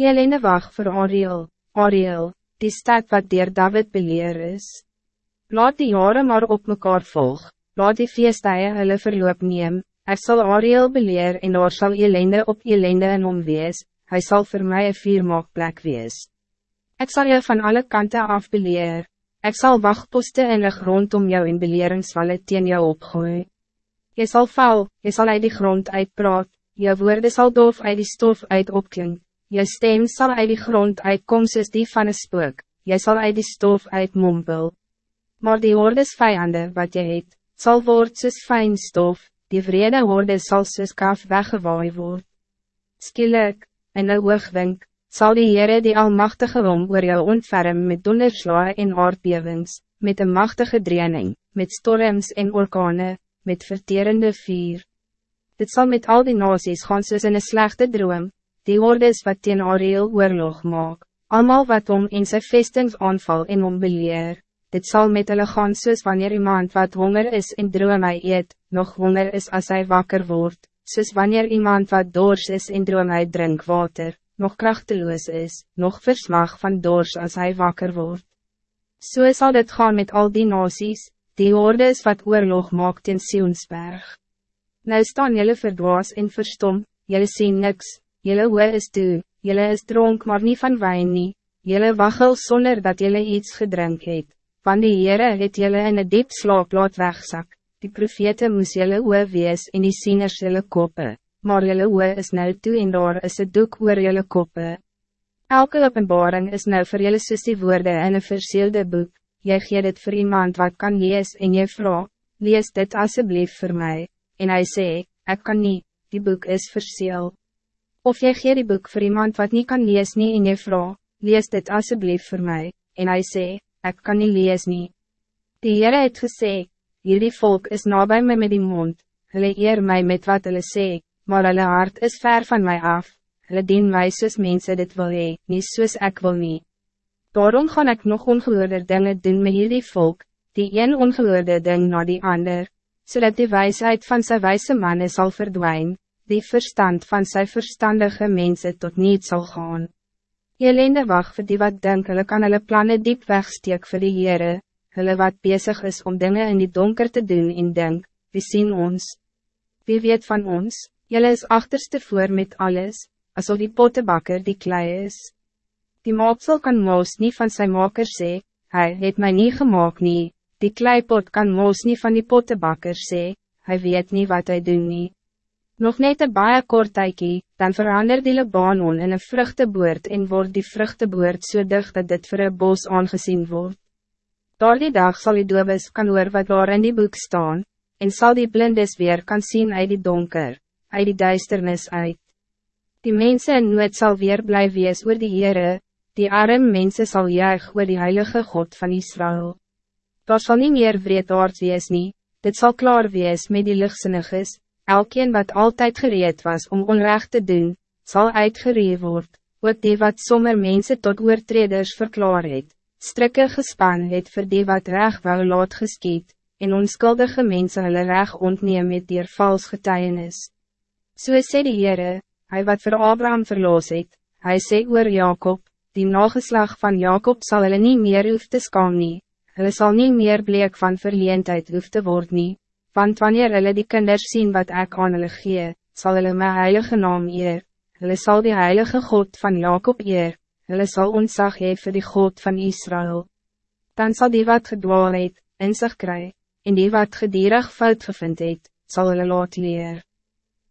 Jelene wacht voor Ariel, Ariel, die stad wat dier David beleer is. Laat die jaren maar op mekaar volg, laat die feestdagen hulle verloop neem, ek sal Ariel beleer en daar sal Jelene op Jelene in hom wees, hy sal voor mij een viermaakplek wees. Ik zal je van alle kanten af beleer, ek sal wachtposte en lig rondom jou in beleringswalle teen jou opgooi. Je zal val, je zal uit die grond uitpraat, je woorden zal doof uit die stof uit opklink. Je stem zal uit die grond uitkom soos die van een spook, jy zal uit die stof uit mompel. Maar die woordes vijanden wat je het, zal word soos fijn stof, die vrede woorde zal soos kaf weggewaai word. Skielik, in een oogwink, zal die Heere die Almachtige om oor jou ontferm met donderslae en aardbewings, met een machtige draining, met storms en orkane, met verterende vier. Dit zal met al die nasies gaan soos in een slechte droom, die ordes wat teen Ariel oorlog maak, allemaal wat om in sy vestings aanval en om beleer, dit zal met hulle gaan soos wanneer iemand wat honger is en droom hy eet, nog honger is als hij wakker wordt, soos wanneer iemand wat doors is en droom hy drink water, nog krachteloos is, nog versmag van doors als hij wakker wordt. So zal dit gaan met al die nasies, die ordes wat oorlog maak teen Sionsberg. Nou staan jullie verdwaas en verstom, jullie zien niks, Jelle hoe is toe, jelle is dronk maar niet van wijn nie, jelle waggel zonder dat jelle iets gedrink het, van die Heere het jelle in een diep slaap laat wegzak, die profete moes jelle hoe wees en die sieners jelle koppe, maar jelle hoe is nou toe en daar is het doek oor jelle koppe. Elke openbaring is nou voor jelle soos die woorde in een verseelde boek, jy gee dit voor iemand wat kan lees en jy vraag, lees dit alsjeblieft voor mij. en hij sê, ik kan niet, die boek is verseeld. Of jy gee die boek voor iemand wat niet kan lees nie en jy vraag, lees dit alsjeblieft voor mij. en hij sê, ik kan niet lees nie. Die Heere het gesê, hierdie volk is nabij mij met die mond, hulle eer mij met wat hulle sê, maar hulle hart is ver van mij af, hulle dien my soos mense dit wil hee, nie soos ek wil nie. Daarom gaan ik nog ongehoorde dingen doen met hierdie volk, die een ongehoorde ding na die ander, zodat die wijsheid van zijn wijze mannen zal verdwijnen die verstand van zijn verstandige mensen tot niet zal gaan. Jelende wacht voor die wat denk, hulle kan hulle plannen diep wegsteek voor die Heere, hulle wat bezig is om dingen in die donker te doen en denk, wie zien ons? Wie weet van ons? Jelle is achterste voor met alles, alsof die pottebakker die klei is. Die maapsel kan moos niet van zijn maker sê, hij het mij niet gemaakt nie, die kleipot kan moos niet van die pottebakker sê, hij weet niet wat hij doen niet. Nog net een baie kort tykie, dan verander die Libanon in een vruchteboord en wordt die vruchteboord so dicht dat dit voor een bos aangezien wordt. Door die dag zal die doobes kan hoor wat daar in die boek staan, en zal die blindes weer kan zien uit die donker, uit die duisternis uit. Die mensen in nood sal weer bly wees oor die Heere, die arme mensen zal juig oor die Heilige God van Israël. Daar zal niet meer vreedaard wees nie, dit zal klaar wees met die lichtsinniges, Elkeen wat altijd gereed was om onrecht te doen, zal uitgereed worden. Ook die wat sommer mensen tot oortreders verklaar het, strikke gespan het vir die wat reg wou laat geskiet, en onskuldige mensen hulle reg ontneem met dier vals getuienis. So sê die Heere, hy wat voor Abraham verloos het, hy sê oor Jacob, die nageslag van Jacob zal hulle nie meer hoef te skam nie, hulle sal nie meer bleek van verleendheid hoef te word nie, Want wanneer hulle die kinders zien wat ik aan hulle gee, sal hulle my heilige naam eer, hulle sal die heilige God van Jacob eer, hulle sal ontzag hee vir die God van Israël. Dan zal die wat gedwaal het, in sig kry, en die wat gedierig fout gevind het, sal hulle laat leer.